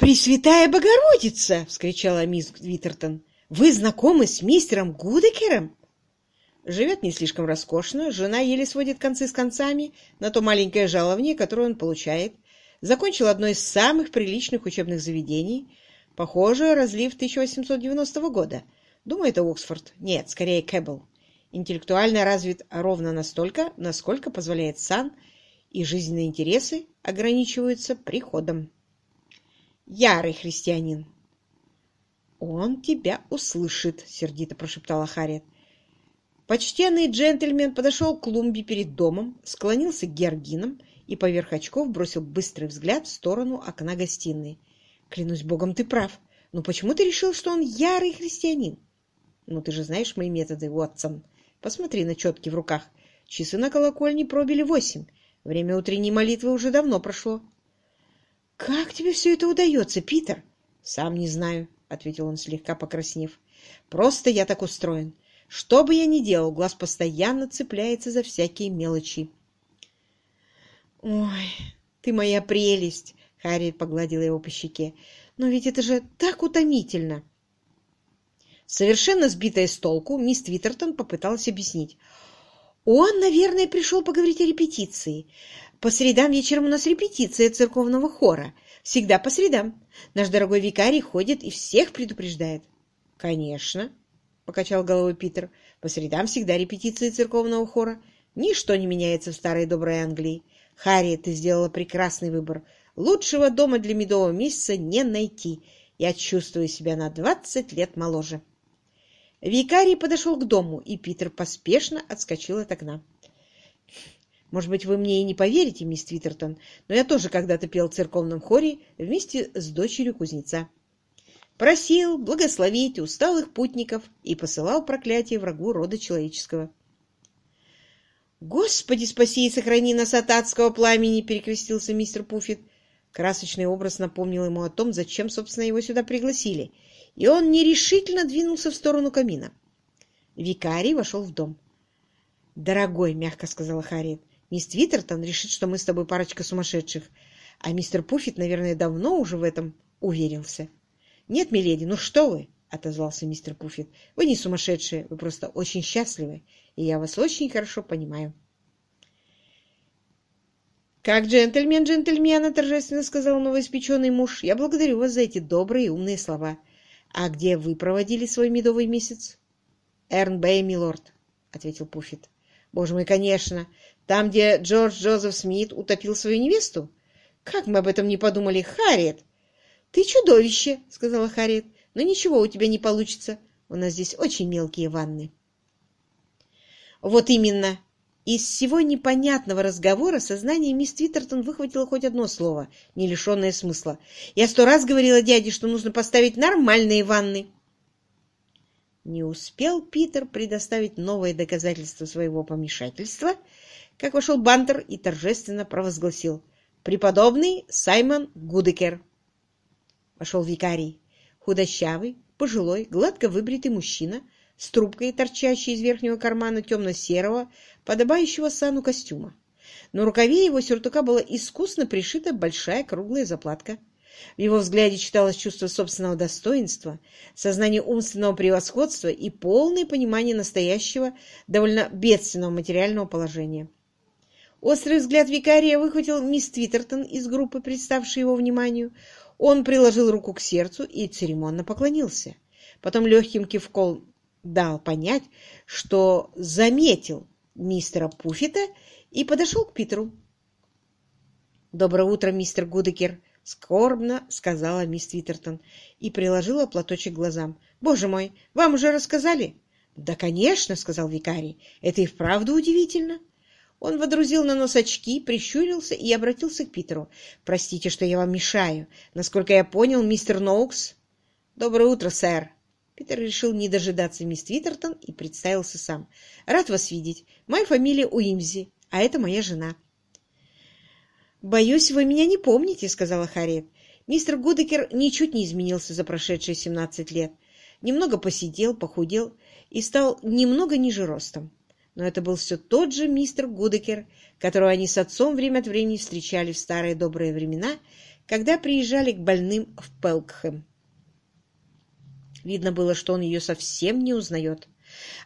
«Пресвятая Богородица!» — вскричала мисс Виттертон. «Вы знакомы с мистером Гудекером?» Живет не слишком роскошно, жена еле сводит концы с концами на то маленькое жалование, которое он получает. Закончил одно из самых приличных учебных заведений. Похоже, разлив 1890 года. Думаю, это Оксфорд. Нет, скорее Кэббл. Интеллектуально развит ровно настолько, насколько позволяет сан, и жизненные интересы ограничиваются приходом. Ярый христианин. «Он тебя услышит», — сердито прошептала Харриет. Почтенный джентльмен подошел к клумбе перед домом, склонился к георгинам и поверх очков бросил быстрый взгляд в сторону окна гостиной. «Клянусь богом, ты прав. Но почему ты решил, что он ярый христианин?» «Ну, ты же знаешь мои методы, Уотсон. Посмотри на четки в руках. Часы на колокольне пробили восемь. Время утренней молитвы уже давно прошло». «Как тебе все это удается, Питер?» «Сам не знаю», — ответил он, слегка покраснев. «Просто я так устроен. Что бы я ни делал, глаз постоянно цепляется за всякие мелочи». «Ой, ты моя прелесть!» — Харриет погладила его по щеке. «Но ведь это же так утомительно!» Совершенно сбитая с толку, мисс Твиттертон попыталась объяснить. «Он, наверное, пришел поговорить о репетиции. По средам вечером у нас репетиция церковного хора. Всегда по средам. Наш дорогой викарий ходит и всех предупреждает. — Конечно, — покачал головой Питер. — По средам всегда репетиции церковного хора. Ничто не меняется в старой доброй Англии. Харри, ты сделала прекрасный выбор. Лучшего дома для медового месяца не найти. Я чувствую себя на двадцать лет моложе. Викарий подошел к дому, и Питер поспешно отскочил от окна. Может быть, вы мне и не поверите, мисс Твиттертон, но я тоже когда-то пел в церковном хоре вместе с дочерью кузнеца. Просил благословить усталых путников и посылал проклятие врагу рода человеческого. «Господи, спаси и сохрани нас от адского пламени!» — перекрестился мистер Пуффит. Красочный образ напомнил ему о том, зачем, собственно, его сюда пригласили, и он нерешительно двинулся в сторону камина. Викарий вошел в дом. «Дорогой», — мягко сказала Харриет, Мисс Твиттертон решит, что мы с тобой парочка сумасшедших, а мистер Пуффит, наверное, давно уже в этом уверился. — Нет, миледи, ну что вы? — отозвался мистер Пуффит. — Вы не сумасшедшие, вы просто очень счастливы, и я вас очень хорошо понимаю. — Как джентльмен джентльмена, — торжественно сказал новоиспеченный муж, — я благодарю вас за эти добрые и умные слова. А где вы проводили свой медовый месяц? — Эрнбэй, милорд, — ответил Пуффит. — Боже мой, конечно! Там, где Джордж Джозеф Смит утопил свою невесту? Как мы об этом не подумали, Харриет? Ты чудовище, сказала Харриет. Но ничего у тебя не получится. У нас здесь очень мелкие ванны. Вот именно. Из всего непонятного разговора сознание мисс Твиттертон выхватило хоть одно слово, не лишенное смысла. Я сто раз говорила дяде, что нужно поставить нормальные ванны. Не успел Питер предоставить новое доказательство своего помешательства, как вошел Бантер и торжественно провозгласил «Преподобный Саймон Гудекер». Вошел викарий, худощавый, пожилой, гладко выбритый мужчина с трубкой, торчащей из верхнего кармана темно-серого, подобающего сану костюма. На рукаве его сюртука была искусно пришита большая круглая заплатка. В его взгляде читалось чувство собственного достоинства, сознание умственного превосходства и полное понимание настоящего, довольно бедственного материального положения. Острый взгляд викария выхватил мисс Твиттертон из группы, представшей его вниманию. Он приложил руку к сердцу и церемонно поклонился. Потом легким кивком дал понять, что заметил мистера Пуффита и подошел к Питеру. «Доброе утро, мистер Гудекер!» — скорбно сказала мисс Твиттертон и приложила платочек к глазам. «Боже мой, вам уже рассказали?» «Да, конечно!» — сказал викарий. «Это и вправду удивительно!» Он водрузил на нос очки, прищурился и обратился к Питеру. «Простите, что я вам мешаю. Насколько я понял, мистер Ноукс...» «Доброе утро, сэр!» Питер решил не дожидаться мисс Твиттертон и представился сам. «Рад вас видеть. Моя фамилия Уимзи, а это моя жена». «Боюсь, вы меня не помните», — сказала Харриет. Мистер Гудекер ничуть не изменился за прошедшие семнадцать лет. Немного посидел, похудел и стал немного ниже ростом но это был все тот же мистер Гудекер, которого они с отцом время от времени встречали в старые добрые времена, когда приезжали к больным в Пелкхэм. Видно было, что он ее совсем не узнает.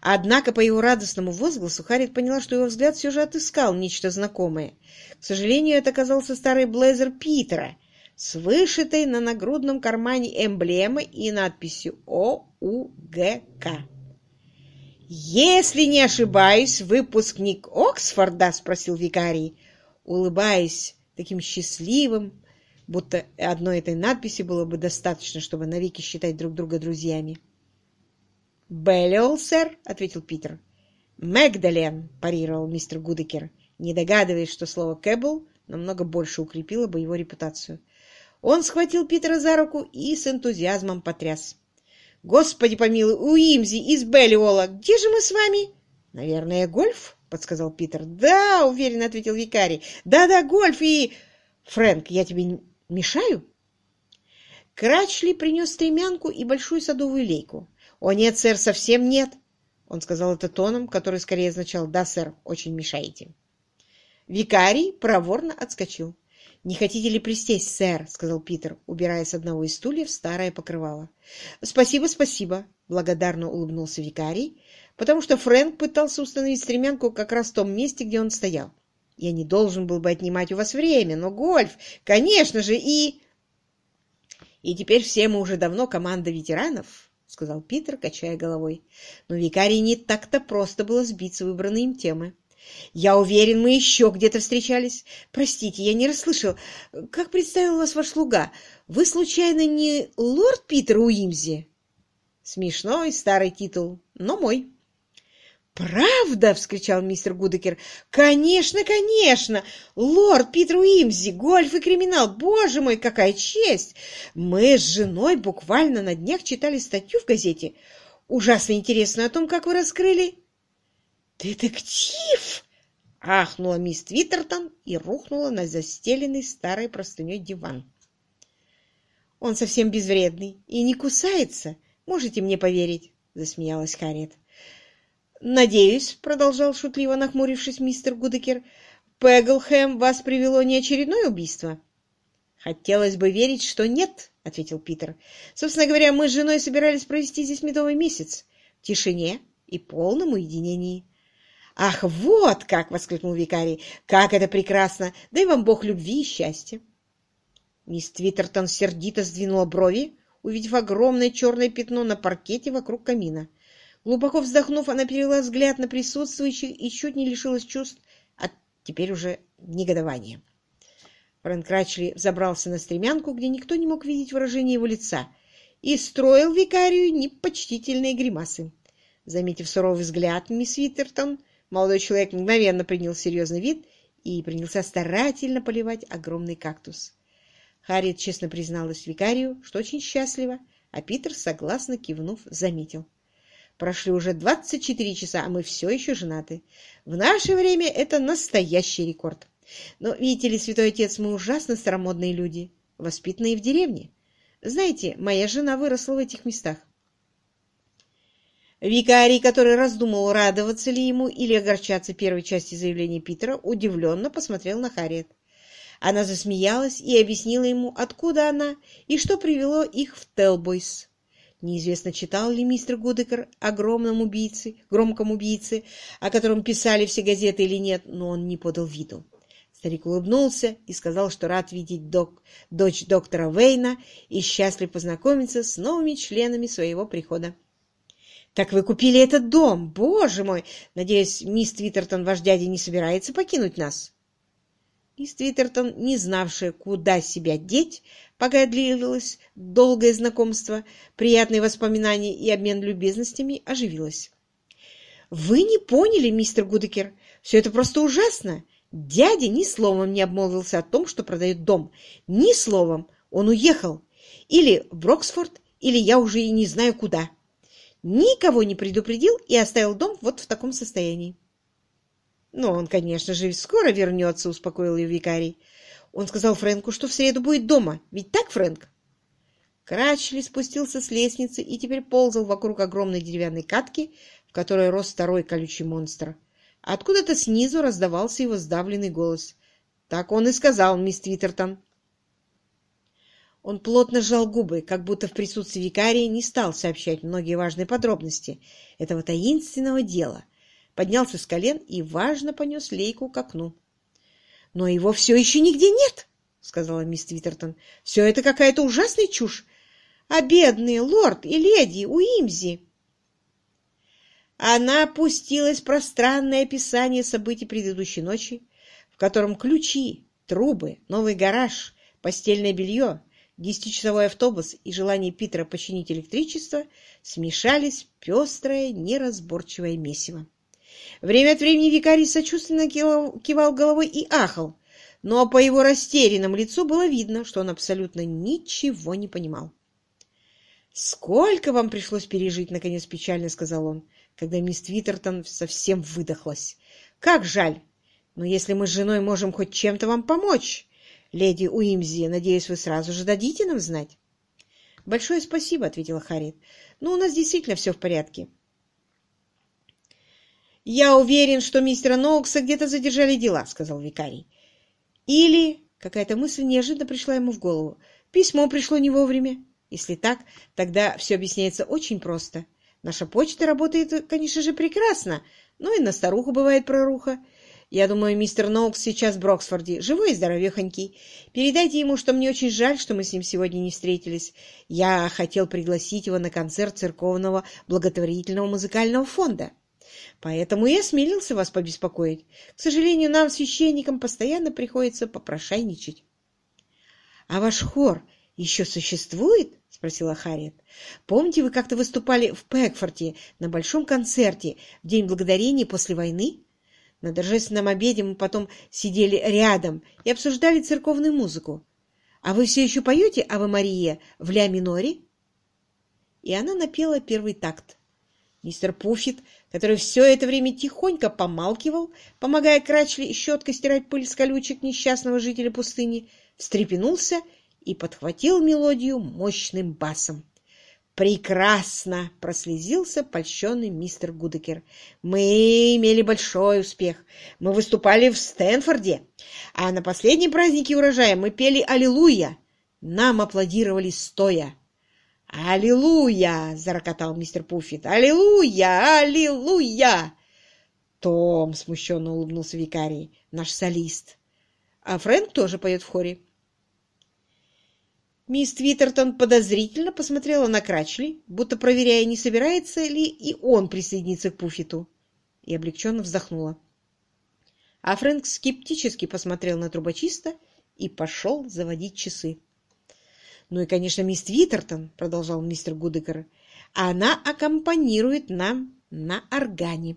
Однако по его радостному возгласу Харриет поняла, что его взгляд все же отыскал нечто знакомое. К сожалению, это оказался старый блейзер Питера с вышитой на нагрудном кармане эмблемой и надписью ОУГК. «Если не ошибаюсь, выпускник Оксфорда?» — спросил викарий, улыбаясь таким счастливым, будто одной этой надписи было бы достаточно, чтобы навеки считать друг друга друзьями. «Беллиол, сэр», — ответил Питер. «Мэгдален», — парировал мистер Гудекер, не догадываясь, что слово «кэббл» намного больше укрепило бы его репутацию. Он схватил Питера за руку и с энтузиазмом потряс. «Господи помилуй, Уимзи из Беллиола! Где же мы с вами?» «Наверное, гольф?» — подсказал Питер. «Да», — уверенно ответил викарий. «Да-да, гольф и...» «Фрэнк, я тебе мешаю?» Крачли принес стремянку и большую садовую лейку. «О, нет, сэр, совсем нет!» Он сказал это тоном, который скорее означал «Да, сэр, очень мешаете». Викарий проворно отскочил. «Не хотите ли присесть, сэр?» — сказал Питер, убирая с одного из стульев старое покрывало. «Спасибо, спасибо!» — благодарно улыбнулся викарий, потому что Фрэнк пытался установить стремянку как раз в том месте, где он стоял. «Я не должен был бы отнимать у вас время, но гольф, конечно же, и...» «И теперь все мы уже давно команда ветеранов», — сказал Питер, качая головой. Но викарий не так-то просто было сбить с выбранной им темы. Я уверен, мы еще где-то встречались. Простите, я не расслышал. Как представил вас ваш слуга? Вы, случайно, не лорд Питер Уимзи? Смешной старый титул, но мой. «Правда!» — вскричал мистер Гудекер. «Конечно, конечно! Лорд Питер Уимзи, гольф и криминал! Боже мой, какая честь! Мы с женой буквально на днях читали статью в газете, ужасно интересную о том, как вы раскрыли «Детектив!» — ахнула мисс Твиттертон и рухнула на застеленный старой простыней диван. «Он совсем безвредный и не кусается, можете мне поверить», — засмеялась Харриет. «Надеюсь», — продолжал шутливо нахмурившись мистер Гудекер, «Пеглхэм вас привело не очередное убийство?» «Хотелось бы верить, что нет», — ответил Питер. «Собственно говоря, мы с женой собирались провести здесь медовый месяц в тишине и полном уединении. «Ах, вот как!» — воскликнул викарий. «Как это прекрасно! Дай вам Бог любви и счастья!» Мисс Твиттертон сердито сдвинула брови, увидев огромное черное пятно на паркете вокруг камина. Глубоко вздохнув, она перевела взгляд на присутствующих и чуть не лишилась чувств, а теперь уже негодования. Фрэнк Рачли взобрался на стремянку, где никто не мог видеть выражение его лица, и строил викарию непочтительные гримасы. Заметив суровый взгляд мисс Твиттертон, Молодой человек мгновенно принял серьезный вид и принялся старательно поливать огромный кактус. Харриет честно призналась викарию, что очень счастлива, а Питер, согласно кивнув, заметил. Прошли уже 24 часа, а мы все еще женаты. В наше время это настоящий рекорд. Но, видите ли, святой отец, мы ужасно старомодные люди, воспитанные в деревне. Знаете, моя жена выросла в этих местах. Викарий, который раздумывал, радоваться ли ему или огорчаться первой части заявления Питера, удивленно посмотрел на Харриет. Она засмеялась и объяснила ему, откуда она и что привело их в Телбойс. Неизвестно, читал ли мистер Гудекер о убийце, громком убийце, о котором писали все газеты или нет, но он не подал виду. Старик улыбнулся и сказал, что рад видеть док, дочь доктора Вейна и счастлив познакомиться с новыми членами своего прихода. «Так вы купили этот дом! Боже мой! Надеюсь, мисс Твиттертон, ваш дядя, не собирается покинуть нас?» Мисс Твиттертон, не знавшая, куда себя деть, пока длилось долгое знакомство, приятные воспоминания и обмен любезностями, оживилась. «Вы не поняли, мистер Гудекер, все это просто ужасно! Дядя ни словом не обмолвился о том, что продает дом. Ни словом! Он уехал! Или в Броксфорд, или я уже и не знаю куда!» никого не предупредил и оставил дом вот в таком состоянии. «Но он, конечно же, скоро вернется», — успокоил ее викарий. Он сказал Фрэнку, что в среду будет дома. Ведь так, Фрэнк? Крачли спустился с лестницы и теперь ползал вокруг огромной деревянной катки, в которой рос второй колючий монстр. Откуда-то снизу раздавался его сдавленный голос. «Так он и сказал, мисс Твиттертон». Он плотно сжал губы, как будто в присутствии викария не стал сообщать многие важные подробности этого таинственного дела. Поднялся с колен и важно понес лейку к окну. — Но его все еще нигде нет, — сказала мисс Твиттертон. — Все это какая-то ужасная чушь. А бедные лорд и леди Уимзи... Она опустилась в пространное описание событий предыдущей ночи, в котором ключи, трубы, новый гараж, постельное белье, десятичасовой автобус и желание Питера починить электричество смешались в пестрое, неразборчивое месиво. Время от времени викарий сочувственно кивал головой и ахал, но по его растерянному лицу было видно, что он абсолютно ничего не понимал. «Сколько вам пришлось пережить?» — наконец печально сказал он, когда мисс Твиттертон совсем выдохлась. «Как жаль! Но если мы с женой можем хоть чем-то вам помочь, леди Уимзи, надеюсь, вы сразу же дадите нам знать?» «Большое спасибо», — ответила Харриет. «Но у нас действительно все в порядке». «Я уверен, что мистера Ноукса где-то задержали дела», — сказал викарий. «Или...» — какая-то мысль неожиданно пришла ему в голову. «Письмо пришло не вовремя». Если так, тогда все объясняется очень просто. Наша почта работает, конечно же, прекрасно, но и на старуху бывает проруха. Я думаю, мистер Ноукс сейчас в Броксфорде, живой и здоровехонький. Передайте ему, что мне очень жаль, что мы с ним сегодня не встретились. Я хотел пригласить его на концерт церковного благотворительного музыкального фонда. Поэтому и осмелился вас побеспокоить. К сожалению, нам, священникам, постоянно приходится попрошайничать. — А ваш хор еще существует? — спросила Харриет. — Помните, вы как-то выступали в Пэкфорте на большом концерте в День Благодарения после войны? На торжественном обеде мы потом сидели рядом и обсуждали церковную музыку. А вы все еще поете «Аве Мария» в ля миноре? И она напела первый такт. Мистер Пуффит, который все это время тихонько помалкивал, помогая Крачли щеткой стирать пыль с колючек несчастного жителя пустыни, встрепенулся и подхватил мелодию мощным басом. «Прекрасно!» — прослезился польщенный мистер Гудекер. «Мы имели большой успех. Мы выступали в Стэнфорде, а на последнем празднике урожая мы пели «Аллилуйя». Нам аплодировали стоя. «Аллилуйя!» — зарокотал мистер Пуффит. «Аллилуйя! Аллилуйя!» «Том!» — смущенно улыбнулся викарий. «Наш солист. А Фрэнк тоже поет в хоре». Мисс Твиттертон подозрительно посмотрела на Крачли, будто проверяя, не собирается ли и он присоединиться к Пуффиту, и облегченно вздохнула. А Фрэнк скептически посмотрел на трубочиста и пошел заводить часы. «Ну и, конечно, мисс Твиттертон», — продолжал мистер Гудекер, — «она аккомпанирует нам на органе».